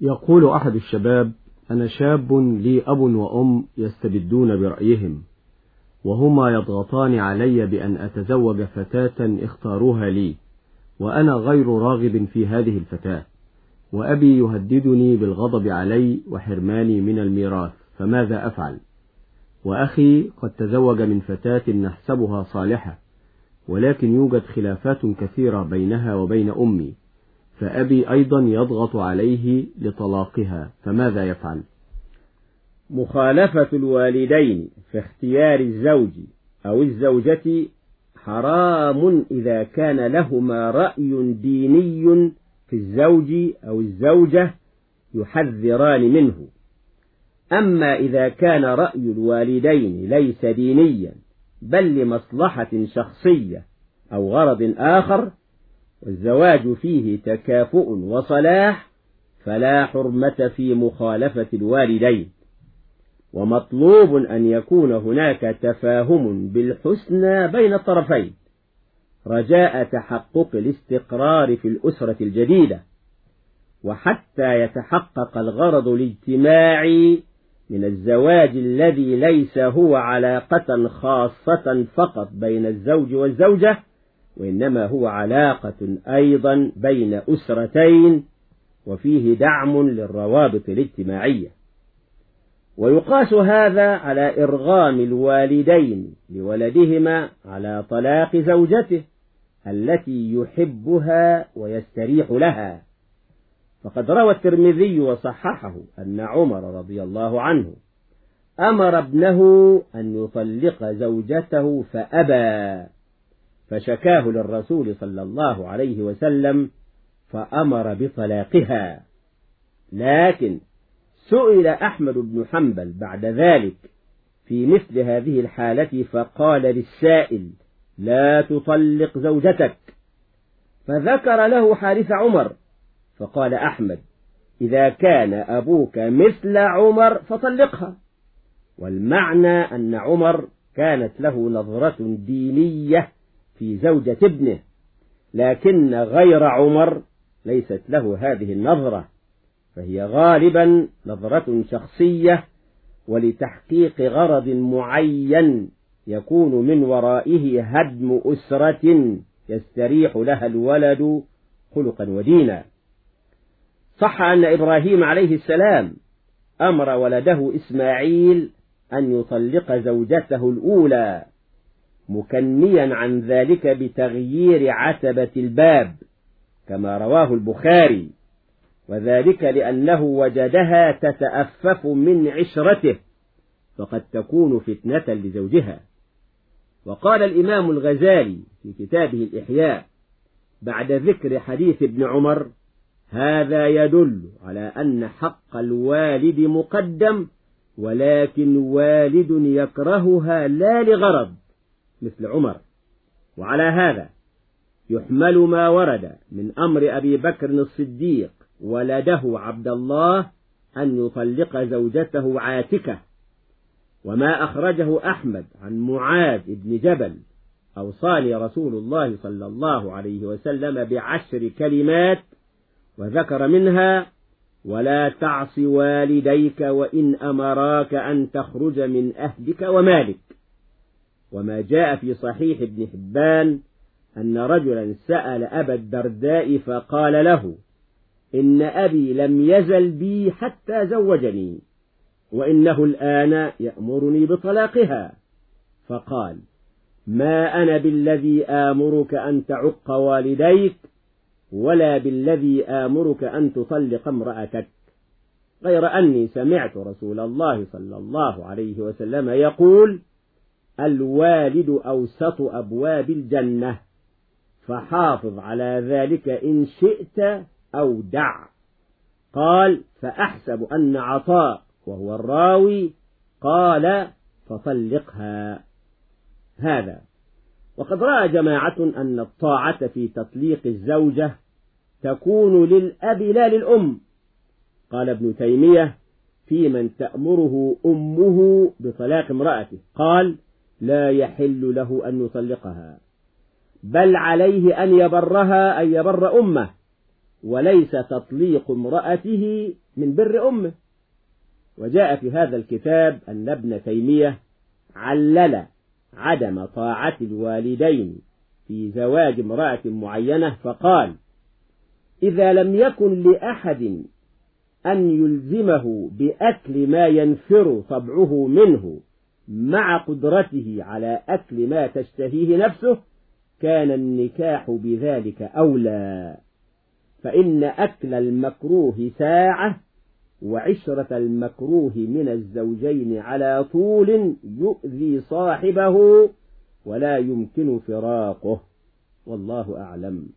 يقول أحد الشباب أنا شاب لي أب وأم يستبدون برأيهم وهما يضغطان علي بأن أتزوج فتاة اختاروها لي وأنا غير راغب في هذه الفتاة وأبي يهددني بالغضب علي وحرماني من الميراث فماذا أفعل؟ وأخي قد تزوج من فتاة نحسبها صالحة ولكن يوجد خلافات كثيرة بينها وبين أمي. فأبي أيضا يضغط عليه لطلاقها فماذا يفعل؟ مخالفة الوالدين في اختيار الزوج أو الزوجة حرام إذا كان لهما رأي ديني في الزوج أو الزوجة يحذران منه. أما إذا كان رأي الوالدين ليس دينيا بل لمصلحة شخصية أو غرض آخر والزواج فيه تكافؤ وصلاح فلا حرمة في مخالفة الوالدين. ومطلوب أن يكون هناك تفاهم بالحسنى بين الطرفين. رجاء تحقق الاستقرار في الأسرة الجديدة. وحتى يتحقق الغرض الاجتماعي من الزواج الذي ليس هو علاقة خاصة فقط بين الزوج والزوجة وإنما هو علاقة أيضا بين أسرتين وفيه دعم للروابط الاجتماعية. ويقاس هذا على إرغام الوالدين لولدهما على طلاق زوجته التي يحبها ويستريح لها. فقد روى الترمذي وصححه أن عمر رضي الله عنه أمر ابنه أن يطلق زوجته فأبى فشكاه للرسول صلى الله عليه وسلم فأمر بطلاقها. لكن سئل أحمد بن حنبل بعد ذلك في مثل هذه الحالة فقال للسائل لا تطلق زوجتك. فذكر له حارث عمر فقال أحمد إذا كان أبوك مثل عمر فطلقها. والمعنى أن عمر كانت له نظرة دينية في زوجة ابنه لكن غير عمر ليست له هذه النظرة فهي غالبا نظرة شخصية ولتحقيق غرض معين يكون من ورائه هدم أسرة يستريح لها الولد خلقا ودينا. صح أن إبراهيم عليه السلام أمر ولده إسماعيل أن يطلق زوجته الأولى مكنيا عن ذلك بتغيير عتبة الباب كما رواه البخاري. وذلك لأنه وجدها تتأفف من عشرته فقد تكون فتنة لزوجها. وقال الإمام الغزالي في كتابه الإحياء بعد ذكر حديث ابن عمر هذا يدل على أن حق الوالد مقدم ولكن والد يكرهها لا لغرض. مثل عمر. وعلى هذا يحمل ما ورد من أمر أبي بكر الصديق ولده عبد الله أن يطلق زوجته عاتكة. وما أخرجه أحمد عن معاذ بن جبل أوصاني رسول الله صلى الله عليه وسلم بعشر كلمات وذكر منها ولا تعص والديك وإن أمراك أن تخرج من أهلك ومالك. وما جاء في صحيح ابن حبان أن رجلا سأل أبا الدرداء فقال له إن أبي لم يزل بي حتى زوجني وإنه الآن يأمرني بطلاقها. فقال ما أنا بالذي آمرك أن تعق والديك ولا بالذي آمرك أن تطلق امرأتك. غير أني سمعت رسول الله صلى الله عليه وسلم يقول الوالد أوسط أبواب الجنة. فحافظ على ذلك إن شئت أو دع. قال فأحسب أن عطاء وهو الراوي قال فطلقها. هذا. وقد رأى جماعة أن الطاعة في تطليق الزوجة تكون للأب لا للأم. قال ابن تيمية في من تأمره أمه بطلاق امرأته. قال لا يحل له أن يطلقها. بل عليه أن يبرها أن يبر أمه وليس تطليق امرأته من بر أمه. وجاء في هذا الكتاب أن ابن تيمية علل عدم طاعة الوالدين في زواج امرأة معينة فقال إذا لم يكن لأحد أن يلزمه بأكل ما ينفر طبعه منه مع قدرته على أكل ما تشتهيه نفسه كان النكاح بذلك أولى. فإن أكل المكروه ساعة وعشرة المكروه من الزوجين على طول يؤذي صاحبه ولا يمكن فراقه. والله أعلم.